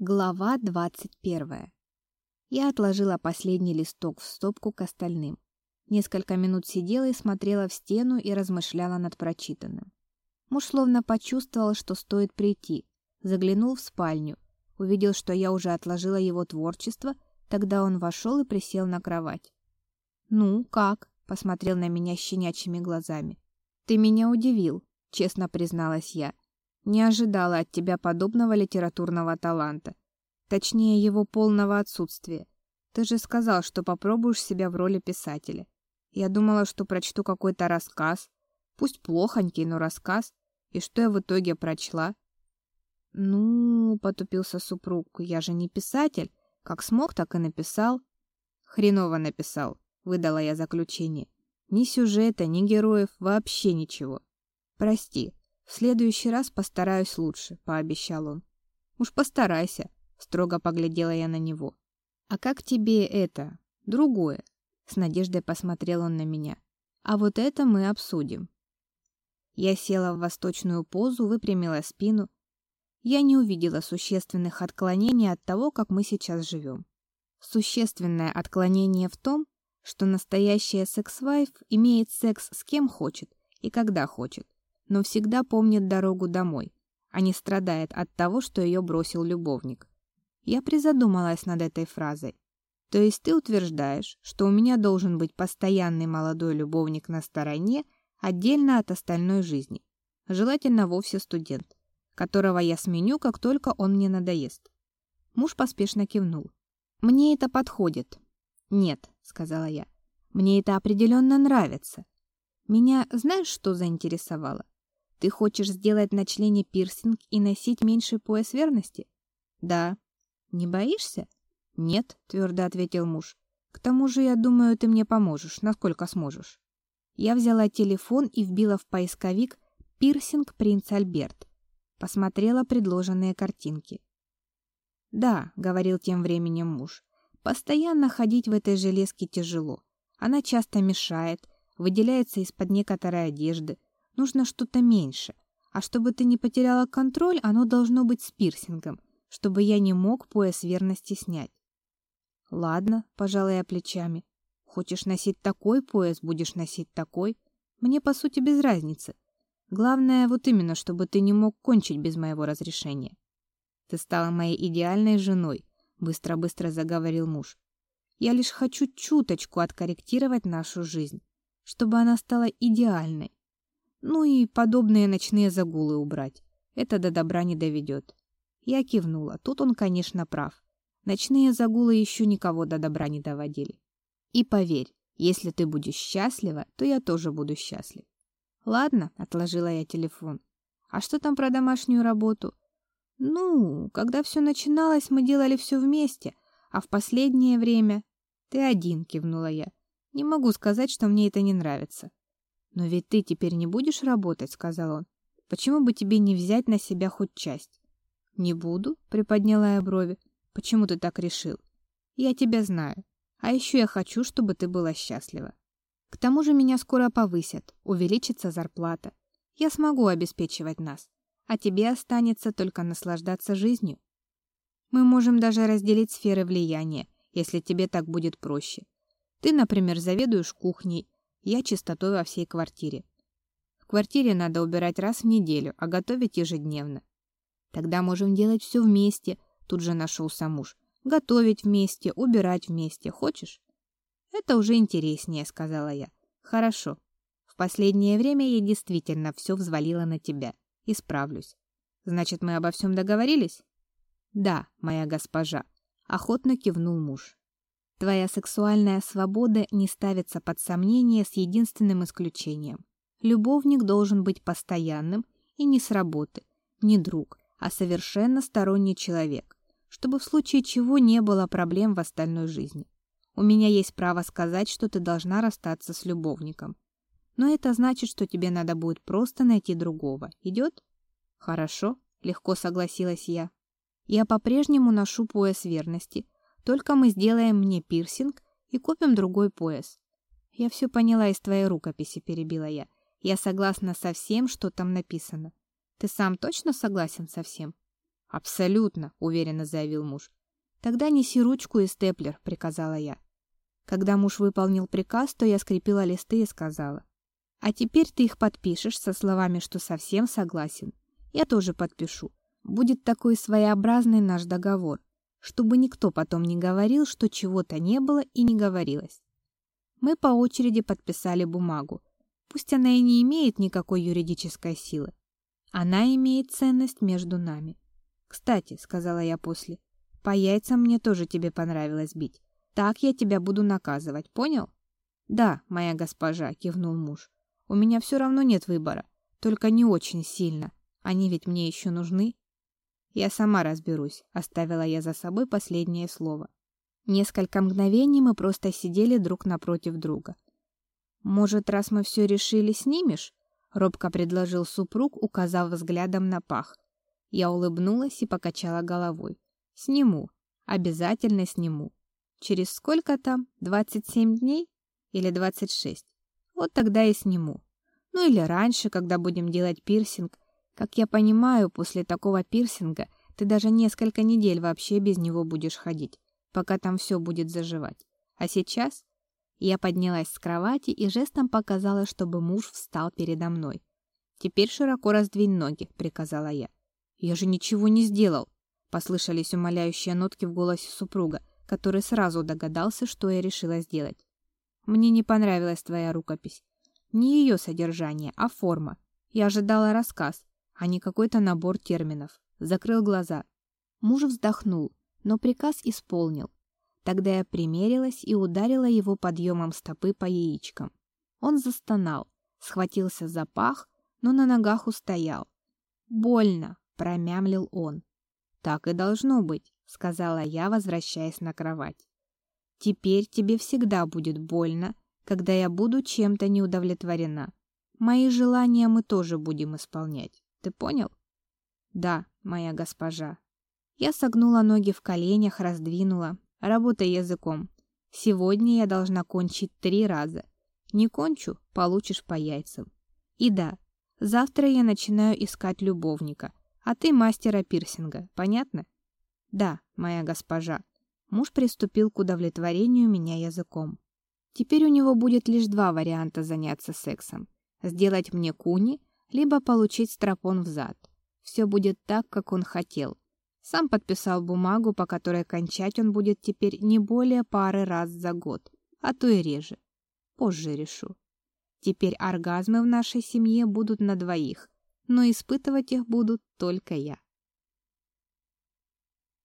Глава 21. Я отложила последний листок в стопку к остальным. Несколько минут сидела и смотрела в стену и размышляла над прочитанным. Муж словно почувствовал, что стоит прийти. Заглянул в спальню, увидел, что я уже отложила его творчество, тогда он вошел и присел на кровать. «Ну, как?» — посмотрел на меня щенячьими глазами. «Ты меня удивил», — честно призналась я. Не ожидала от тебя подобного литературного таланта. Точнее, его полного отсутствия. Ты же сказал, что попробуешь себя в роли писателя. Я думала, что прочту какой-то рассказ. Пусть плохонький, но рассказ. И что я в итоге прочла? Ну, потупился супруг, я же не писатель. Как смог, так и написал. Хреново написал, выдала я заключение. Ни сюжета, ни героев, вообще ничего. Прости, в следующий раз постараюсь лучше, пообещал он. Уж постарайся, строго поглядела я на него. А как тебе это? Другое? С надеждой посмотрел он на меня. А вот это мы обсудим. Я села в восточную позу, выпрямила спину. Я не увидела существенных отклонений от того, как мы сейчас живем. Существенное отклонение в том, что настоящая секс-вайф имеет секс с кем хочет и когда хочет, но всегда помнит дорогу домой, а не страдает от того, что ее бросил любовник. Я призадумалась над этой фразой. То есть ты утверждаешь, что у меня должен быть постоянный молодой любовник на стороне, отдельно от остальной жизни. Желательно вовсе студент, которого я сменю, как только он мне надоест. Муж поспешно кивнул. Мне это подходит. Нет, сказала я. Мне это определенно нравится. Меня, знаешь, что заинтересовало? Ты хочешь сделать на члене пирсинг и носить меньший пояс верности? Да. Не боишься? Нет, твердо ответил муж. К тому же, я думаю, ты мне поможешь, насколько сможешь. Я взяла телефон и вбила в поисковик пирсинг принц Альберт. Посмотрела предложенные картинки. Да, говорил тем временем муж. Постоянно ходить в этой железке тяжело. Она часто мешает, выделяется из-под некоторой одежды, Нужно что-то меньше. А чтобы ты не потеряла контроль, оно должно быть с пирсингом, чтобы я не мог пояс верности снять. Ладно, пожалуй, я плечами. Хочешь носить такой пояс, будешь носить такой. Мне по сути без разницы. Главное вот именно, чтобы ты не мог кончить без моего разрешения. Ты стала моей идеальной женой, быстро-быстро заговорил муж. Я лишь хочу чуточку откорректировать нашу жизнь, чтобы она стала идеальной. Ну и подобные ночные загулы убрать. Это до добра не доведет. Я кивнула. Тут он, конечно, прав. Ночные загулы еще никого до добра не доводили. И поверь, если ты будешь счастлива, то я тоже буду счастлив. Ладно, отложила я телефон. А что там про домашнюю работу? Ну, когда все начиналось, мы делали все вместе, а в последнее время ты один, кивнула я. Не могу сказать, что мне это не нравится. «Но ведь ты теперь не будешь работать», — сказал он. «Почему бы тебе не взять на себя хоть часть?» «Не буду», — приподняла я брови. «Почему ты так решил?» «Я тебя знаю. А еще я хочу, чтобы ты была счастлива. К тому же меня скоро повысят, увеличится зарплата. Я смогу обеспечивать нас, а тебе останется только наслаждаться жизнью. Мы можем даже разделить сферы влияния, если тебе так будет проще. Ты, например, заведуешь кухней, я чистотой во всей квартире. В квартире надо убирать раз в неделю, а готовить ежедневно. Тогда можем делать все вместе, тут же нашелся муж. Готовить вместе, убирать вместе. Хочешь? Это уже интереснее, сказала я. Хорошо. В последнее время я действительно все взвалила на тебя. Исправлюсь. Значит, мы обо всем договорились? Да, моя госпожа, охотно кивнул муж. Твоя сексуальная свобода не ставится под сомнение с единственным исключением. Любовник должен быть постоянным и не с работы, не друг, а совершенно сторонний человек, чтобы в случае чего не было проблем в остальной жизни. У меня есть право сказать, что ты должна расстаться с любовником. Но это значит, что тебе надо будет просто найти другого. Идет? Хорошо, легко согласилась я. Я по-прежнему ношу пояс верности, только мы сделаем мне пирсинг и купим другой пояс. Я все поняла из твоей рукописи, перебила я. Я согласна со всем, что там написано. Ты сам точно согласен со всем? Абсолютно, уверенно заявил муж. Тогда неси ручку и степлер, приказала я. Когда муж выполнил приказ, то я скрепила листы и сказала: "А теперь ты их подпишешь со словами, что совсем согласен. Я тоже подпишу. Будет такой своеобразный наш договор, чтобы никто потом не говорил, что чего-то не было и не говорилось". Мы по очереди подписали бумагу. Пусть она и не имеет никакой юридической силы, она имеет ценность между нами. Кстати, сказала я после, по яйцам мне тоже тебе понравилось бить. Так я тебя буду наказывать, понял? Да, моя госпожа, кивнул муж. У меня все равно нет выбора, только не очень сильно. Они ведь мне еще нужны. Я сама разберусь, оставила я за собой последнее слово. Несколько мгновений мы просто сидели друг напротив друга. Может, раз мы все решили, снимешь? робко предложил супруг, указав взглядом на пах. Я улыбнулась и покачала головой. Сниму, обязательно сниму. Через сколько там? 27 дней или 26? Вот тогда и сниму. Ну или раньше, когда будем делать пирсинг. Как я понимаю, после такого пирсинга ты даже несколько недель вообще без него будешь ходить, пока там все будет заживать. А сейчас я поднялась с кровати и жестом показала, чтобы муж встал передо мной. «Теперь широко раздвинь ноги», — приказала я. «Я же ничего не сделал», — послышались умоляющие нотки в голосе супруга, который сразу догадался, что я решила сделать. «Мне не понравилась твоя рукопись. Не ее содержание, а форма. Я ожидала рассказ, а не какой-то набор терминов». Закрыл глаза. Муж вздохнул, но приказ исполнил. Тогда я примерилась и ударила его подъемом стопы по яичкам. Он застонал, схватился за пах, но на ногах устоял. «Больно!» — промямлил он. «Так и должно быть», — сказала я, возвращаясь на кровать. «Теперь тебе всегда будет больно, когда я буду чем-то не удовлетворена. Мои желания мы тоже будем исполнять. Ты понял?» «Да, моя госпожа». Я согнула ноги в коленях, раздвинула, Работай языком. Сегодня я должна кончить три раза. Не кончу — получишь по яйцам. И да, завтра я начинаю искать любовника, а ты мастера пирсинга, понятно? Да, моя госпожа. Муж приступил к удовлетворению меня языком. Теперь у него будет лишь два варианта заняться сексом. Сделать мне куни, либо получить стропон в зад. Все будет так, как он хотел. Сам подписал бумагу, по которой кончать он будет теперь не более пары раз за год, а то и реже. Позже решу. Теперь оргазмы в нашей семье будут на двоих, но испытывать их буду только я.